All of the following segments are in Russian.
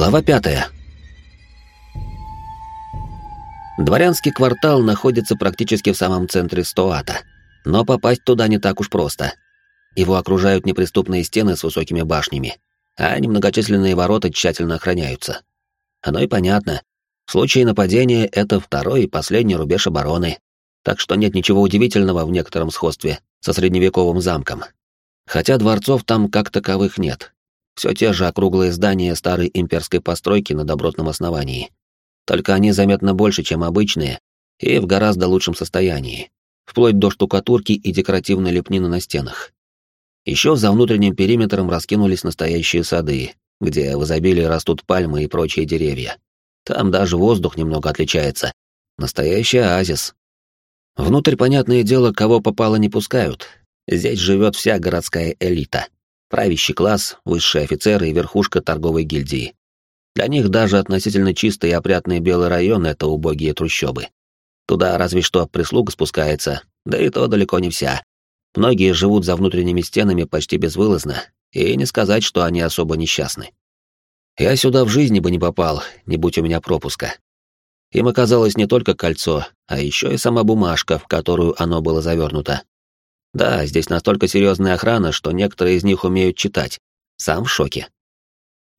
Глава пятая. Дворянский квартал находится практически в самом центре Стоата, но попасть туда не так уж просто. Его окружают неприступные стены с высокими башнями, а немногочисленные ворота тщательно охраняются. Оно и понятно. В случае нападения это второй и последний рубеж обороны, так что нет ничего удивительного в некотором сходстве со средневековым замком. Хотя дворцов там как таковых нет. Все те же округлые здания старой имперской постройки на добротном основании. Только они заметно больше, чем обычные, и в гораздо лучшем состоянии, вплоть до штукатурки и декоративной лепнины на стенах. Еще за внутренним периметром раскинулись настоящие сады, где в изобилии растут пальмы и прочие деревья. Там даже воздух немного отличается. Настоящий оазис. Внутрь, понятное дело, кого попало не пускают. Здесь живет вся городская элита. Правящий класс, высшие офицеры и верхушка торговой гильдии. Для них даже относительно чистый и опрятный белый район — это убогие трущобы. Туда разве что прислуга спускается, да и то далеко не вся. Многие живут за внутренними стенами почти безвылазно, и не сказать, что они особо несчастны. Я сюда в жизни бы не попал, не будь у меня пропуска. Им оказалось не только кольцо, а еще и сама бумажка, в которую оно было завернуто. Да, здесь настолько серьезная охрана, что некоторые из них умеют читать. Сам в шоке.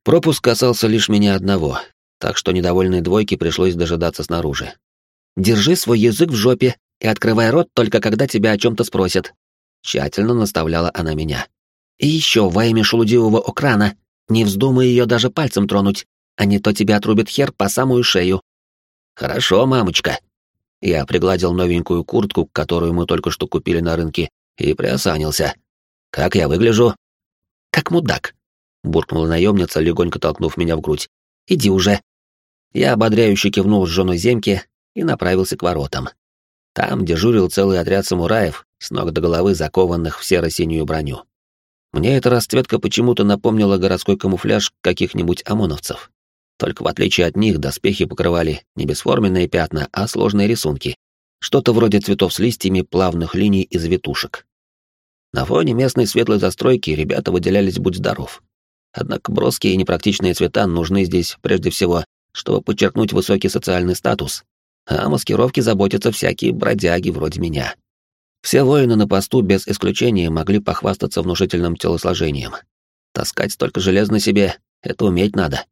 Пропуск касался лишь меня одного, так что недовольной двойке пришлось дожидаться снаружи. «Держи свой язык в жопе и открывай рот только когда тебя о чем-то спросят», Тщательно наставляла она меня. «И еще во имя шелудивого окрана, не вздумай ее даже пальцем тронуть, а не то тебя отрубит хер по самую шею». «Хорошо, мамочка». Я пригладил новенькую куртку, которую мы только что купили на рынке, и приосанился. «Как я выгляжу?» «Как мудак», — буркнула наемница, легонько толкнув меня в грудь. «Иди уже». Я ободряюще кивнул с женой Земки и направился к воротам. Там дежурил целый отряд самураев, с ног до головы закованных в серо-синюю броню. Мне эта расцветка почему-то напомнила городской камуфляж каких-нибудь ОМОНовцев. Только в отличие от них доспехи покрывали не бесформенные пятна, а сложные рисунки. Что-то вроде цветов с листьями, плавных линий и завитушек. На фоне местной светлой застройки ребята выделялись будь здоров. Однако броские и непрактичные цвета нужны здесь прежде всего, чтобы подчеркнуть высокий социальный статус, а о маскировке заботятся всякие бродяги вроде меня. Все воины на посту без исключения могли похвастаться внушительным телосложением. Таскать столько желез на себе — это уметь надо.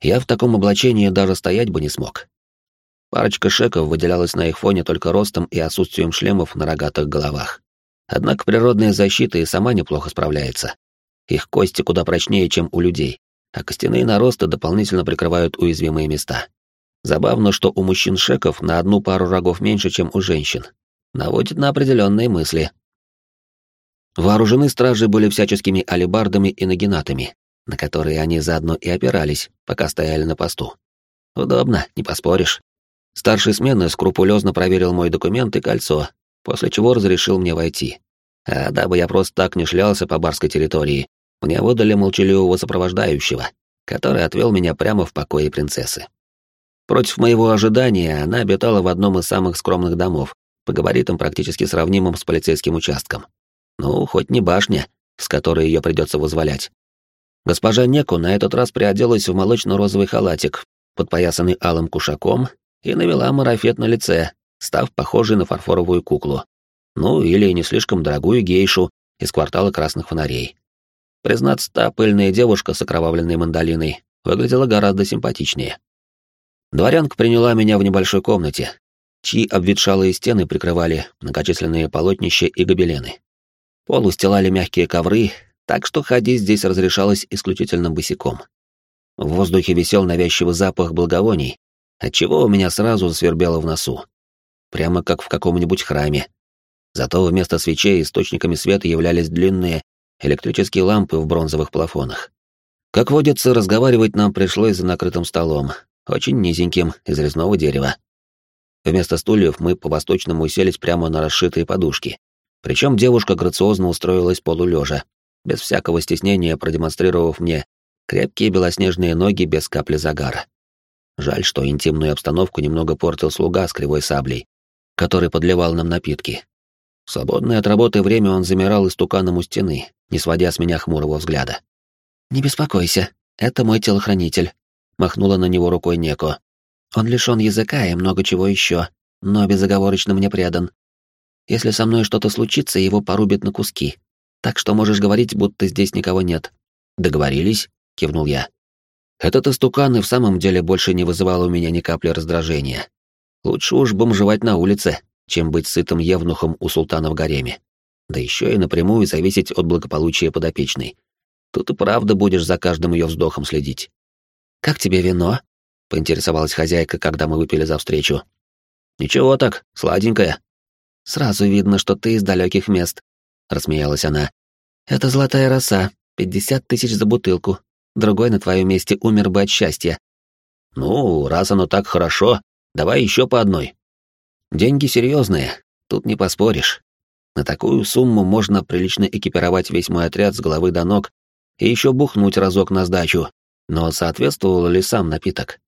Я в таком облачении даже стоять бы не смог. Парочка шеков выделялась на их фоне только ростом и отсутствием шлемов на рогатых головах. Однако природная защита и сама неплохо справляется. Их кости куда прочнее, чем у людей, а костяные наросты дополнительно прикрывают уязвимые места. Забавно, что у мужчин шеков на одну пару рогов меньше, чем у женщин, наводит на определенные мысли. Вооружены стражи были всяческими алебардами и нагинатами, на которые они заодно и опирались, пока стояли на посту. Удобно, не поспоришь. Старший смены скрупулезно проверил мой документ и кольцо, после чего разрешил мне войти. А дабы я просто так не шлялся по барской территории, мне выдали молчаливого сопровождающего, который отвел меня прямо в покое принцессы. Против моего ожидания она обитала в одном из самых скромных домов, по габаритам практически сравнимым с полицейским участком. Ну, хоть не башня, с которой ее придется вызволять. Госпожа Неку на этот раз приоделась в молочно-розовый халатик, подпоясанный алым кушаком, и навела марафет на лице, став похожей на фарфоровую куклу. Ну, или не слишком дорогую гейшу из квартала красных фонарей. Признаться, та пыльная девушка с окровавленной мандолиной выглядела гораздо симпатичнее. Дворянка приняла меня в небольшой комнате, чьи обветшалые стены прикрывали многочисленные полотнища и гобелены. Пол устилали мягкие ковры, так что ходить здесь разрешалось исключительно босиком. В воздухе висел навязчивый запах благовоний, отчего у меня сразу засвербело в носу. Прямо как в каком-нибудь храме. Зато вместо свечей источниками света являлись длинные электрические лампы в бронзовых плафонах. Как водится, разговаривать нам пришлось за накрытым столом, очень низеньким, из резного дерева. Вместо стульев мы по-восточному уселись прямо на расшитые подушки. Причем девушка грациозно устроилась полулежа, без всякого стеснения продемонстрировав мне крепкие белоснежные ноги без капли загара. Жаль, что интимную обстановку немного портил слуга с кривой саблей, который подливал нам напитки. В свободное от работы время он замирал истуканом у стены, не сводя с меня хмурого взгляда. «Не беспокойся, это мой телохранитель», махнула на него рукой Неко. Он лишён языка и много чего еще, но безоговорочно мне предан. Если со мной что-то случится, его порубят на куски. Так что можешь говорить, будто здесь никого нет. Договорились? кивнул я. Этот истукан и в самом деле больше не вызывал у меня ни капли раздражения. Лучше уж бомжевать на улице, чем быть сытым евнухом у султана в гареме. Да еще и напрямую зависеть от благополучия подопечной. Тут и правда будешь за каждым ее вздохом следить. «Как тебе вино?» — поинтересовалась хозяйка, когда мы выпили за встречу. «Ничего так, сладенькое». «Сразу видно, что ты из далеких мест», — рассмеялась она. «Это золотая роса, пятьдесят тысяч за бутылку. Другой на твоем месте умер бы от счастья». «Ну, раз оно так хорошо, давай еще по одной». «Деньги серьезные, тут не поспоришь. На такую сумму можно прилично экипировать весь мой отряд с головы до ног и еще бухнуть разок на сдачу, но соответствовал ли сам напиток?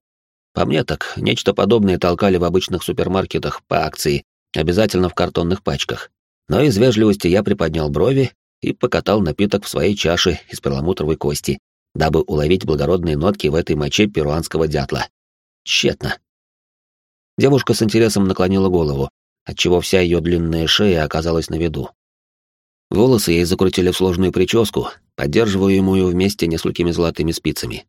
По мне так, нечто подобное толкали в обычных супермаркетах по акции, обязательно в картонных пачках. Но из вежливости я приподнял брови и покатал напиток в своей чаше из перламутровой кости, дабы уловить благородные нотки в этой моче перуанского дятла. Тщетно. Девушка с интересом наклонила голову, отчего вся ее длинная шея оказалась на виду. Волосы ей закрутили в сложную прическу, поддерживаемую вместе несколькими золотыми спицами.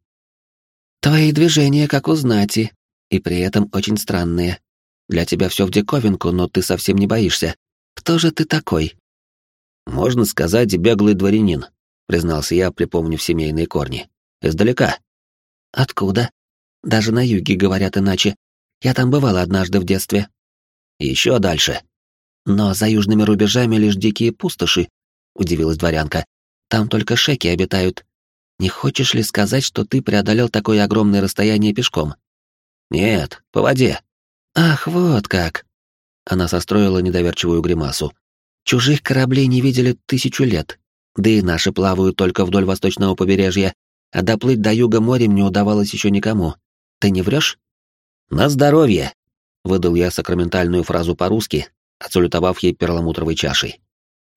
«Твои движения как у знати, и при этом очень странные. Для тебя все в диковинку, но ты совсем не боишься. Кто же ты такой?» «Можно сказать, беглый дворянин», — признался я, припомнив семейные корни. «Издалека». «Откуда? Даже на юге говорят иначе. Я там бывала однажды в детстве». «Еще дальше». «Но за южными рубежами лишь дикие пустоши», — удивилась дворянка. Там только шеки обитают. Не хочешь ли сказать, что ты преодолел такое огромное расстояние пешком? Нет, по воде. Ах, вот как. Она состроила недоверчивую гримасу. Чужих кораблей не видели тысячу лет. Да и наши плавают только вдоль восточного побережья, а доплыть до юга морем не удавалось еще никому. Ты не врешь? На здоровье! Выдал я сакраментальную фразу по-русски, отсалютовав ей перламутровой чашей.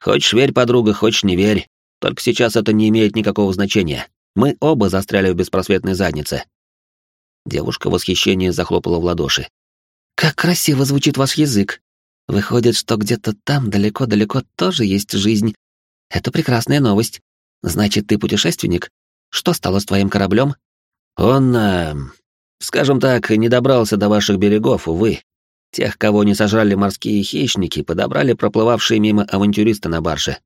Хочешь верь, подруга, хочешь не верь, только сейчас это не имеет никакого значения. Мы оба застряли в беспросветной заднице. Девушка в восхищении захлопала в ладоши. Как красиво звучит ваш язык. Выходит, что где-то там далеко-далеко тоже есть жизнь. Это прекрасная новость. Значит, ты путешественник? Что стало с твоим кораблем? Он, э, скажем так, не добрался до ваших берегов, увы. Тех, кого не сожрали морские хищники, подобрали проплывавшие мимо авантюристы на барже.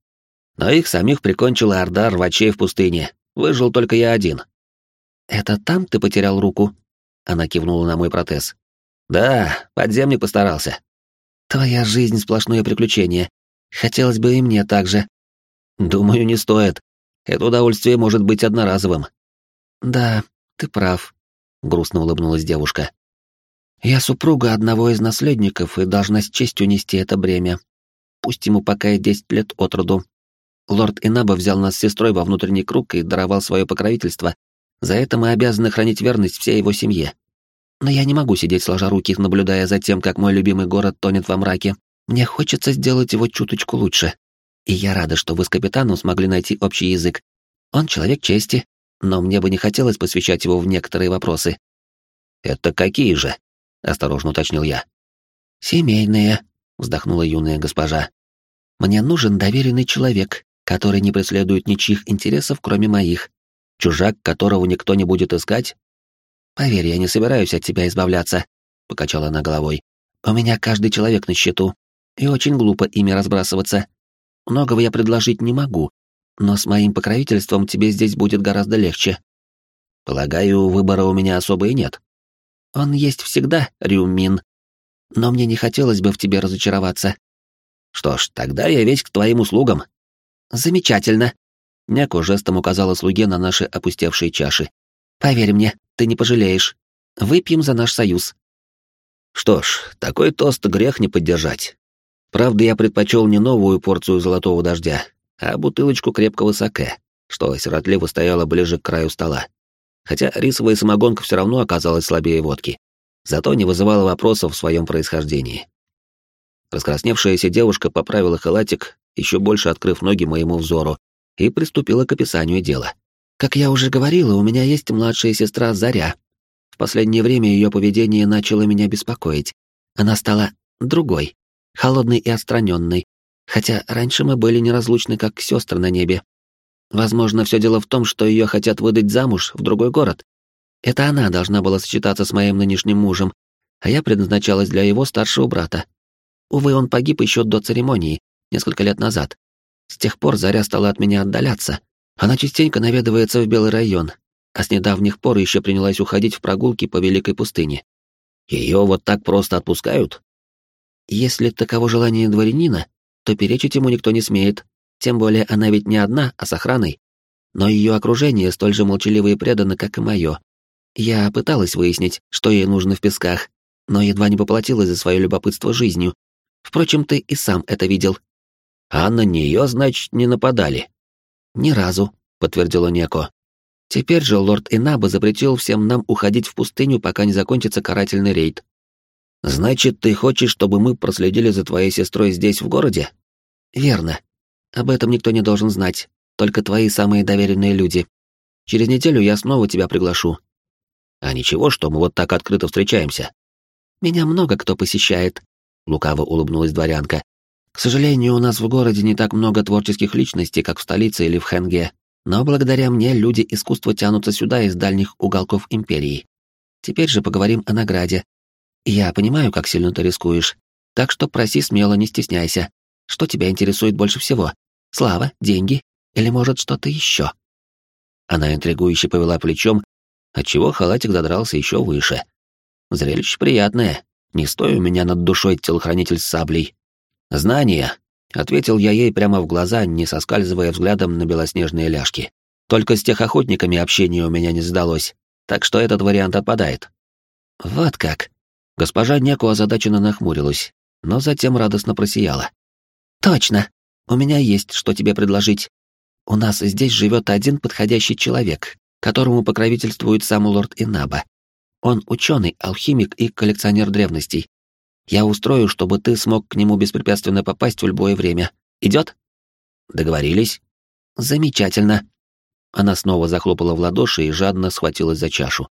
Но их самих прикончила орда рвачей в пустыне. Выжил только я один. «Это там ты потерял руку?» Она кивнула на мой протез. «Да, подземный постарался». «Твоя жизнь — сплошное приключение. Хотелось бы и мне так же». «Думаю, не стоит. Это удовольствие может быть одноразовым». «Да, ты прав», — грустно улыбнулась девушка. «Я супруга одного из наследников и должна с честью нести это бремя. Пусть ему пока и десять лет от роду, Лорд Инаба взял нас с сестрой во внутренний круг и даровал свое покровительство. За это мы обязаны хранить верность всей его семье. Но я не могу сидеть сложа руки, наблюдая за тем, как мой любимый город тонет во мраке. Мне хочется сделать его чуточку лучше. И я рада, что вы с капитаном смогли найти общий язык. Он человек чести, но мне бы не хотелось посвящать его в некоторые вопросы. «Это какие же?» — осторожно уточнил я. «Семейные», — вздохнула юная госпожа. «Мне нужен доверенный человек, который не преследует ничьих интересов, кроме моих. Чужак, которого никто не будет искать? Поверь, я не собираюсь от тебя избавляться, покачала она головой. У меня каждый человек на счету, и очень глупо ими разбрасываться. Многого я предложить не могу, но с моим покровительством тебе здесь будет гораздо легче. Полагаю, выбора у меня особо и нет. Он есть всегда, Рюмин. Но мне не хотелось бы в тебе разочароваться. Что ж, тогда я весь к твоим услугам, «Замечательно!» Няко жестом указала слуге на наши опустевшие чаши. «Поверь мне, ты не пожалеешь. Выпьем за наш союз». Что ж, такой тост грех не поддержать. Правда, я предпочел не новую порцию золотого дождя, а бутылочку крепкого саке, что сиротливо стояла ближе к краю стола. Хотя рисовая самогонка все равно оказалась слабее водки, зато не вызывала вопросов в своем происхождении. Раскрасневшаяся девушка поправила халатик еще больше открыв ноги моему взору, и приступила к описанию дела. «Как я уже говорила, у меня есть младшая сестра Заря. последнее время ее поведение начало меня беспокоить. Она стала другой, холодной и отстраненной, хотя раньше мы были неразлучны, как сестры на небе. Возможно, все дело в том, что ее хотят выдать замуж в другой город. Это она должна была сочетаться с моим нынешним мужем, а я предназначалась для его старшего брата. Увы, он погиб еще до церемонии, несколько лет назад. С тех пор Заря стала от меня отдаляться. Она частенько наведывается в Белый район, а с недавних пор еще принялась уходить в прогулки по Великой пустыне. Ее вот так просто отпускают? Если таково желание дворянина, то перечить ему никто не смеет, тем более она ведь не одна, а с охраной. Но ее окружение столь же молчаливо и предано, как и мое. Я пыталась выяснить, что ей нужно в песках, но едва не поплатилась за свое любопытство жизнью. Впрочем, ты и сам это видел. А на нее, значит, не нападали? Ни разу, подтвердила Неко. Теперь же лорд Инаба запретил всем нам уходить в пустыню, пока не закончится карательный рейд. Значит, ты хочешь, чтобы мы проследили за твоей сестрой здесь, в городе? Верно. Об этом никто не должен знать, только твои самые доверенные люди. Через неделю я снова тебя приглашу. А ничего, что мы вот так открыто встречаемся. Меня много кто посещает, лукаво улыбнулась дворянка. К сожалению, у нас в городе не так много творческих личностей, как в столице или в Хенге, но благодаря мне люди искусства тянутся сюда из дальних уголков империи. Теперь же поговорим о награде. Я понимаю, как сильно ты рискуешь, так что проси смело, не стесняйся. Что тебя интересует больше всего? Слава, деньги или, может, что-то еще?» Она интригующе повела плечом, отчего халатик задрался еще выше. Зрелище приятное. Не стой у меня над душой телохранитель с саблей. «Знания», — ответил я ей прямо в глаза, не соскальзывая взглядом на белоснежные ляжки. «Только с тех охотниками общение у меня не сдалось, так что этот вариант отпадает». «Вот как!» Госпожа Неку озадаченно нахмурилась, но затем радостно просияла. «Точно! У меня есть, что тебе предложить. У нас здесь живет один подходящий человек, которому покровительствует сам лорд Инаба. Он ученый, алхимик и коллекционер древностей. Я устрою, чтобы ты смог к нему беспрепятственно попасть в любое время. Идет? Договорились? Замечательно. Она снова захлопала в ладоши и жадно схватилась за чашу.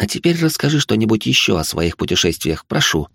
А теперь расскажи что-нибудь еще о своих путешествиях, прошу.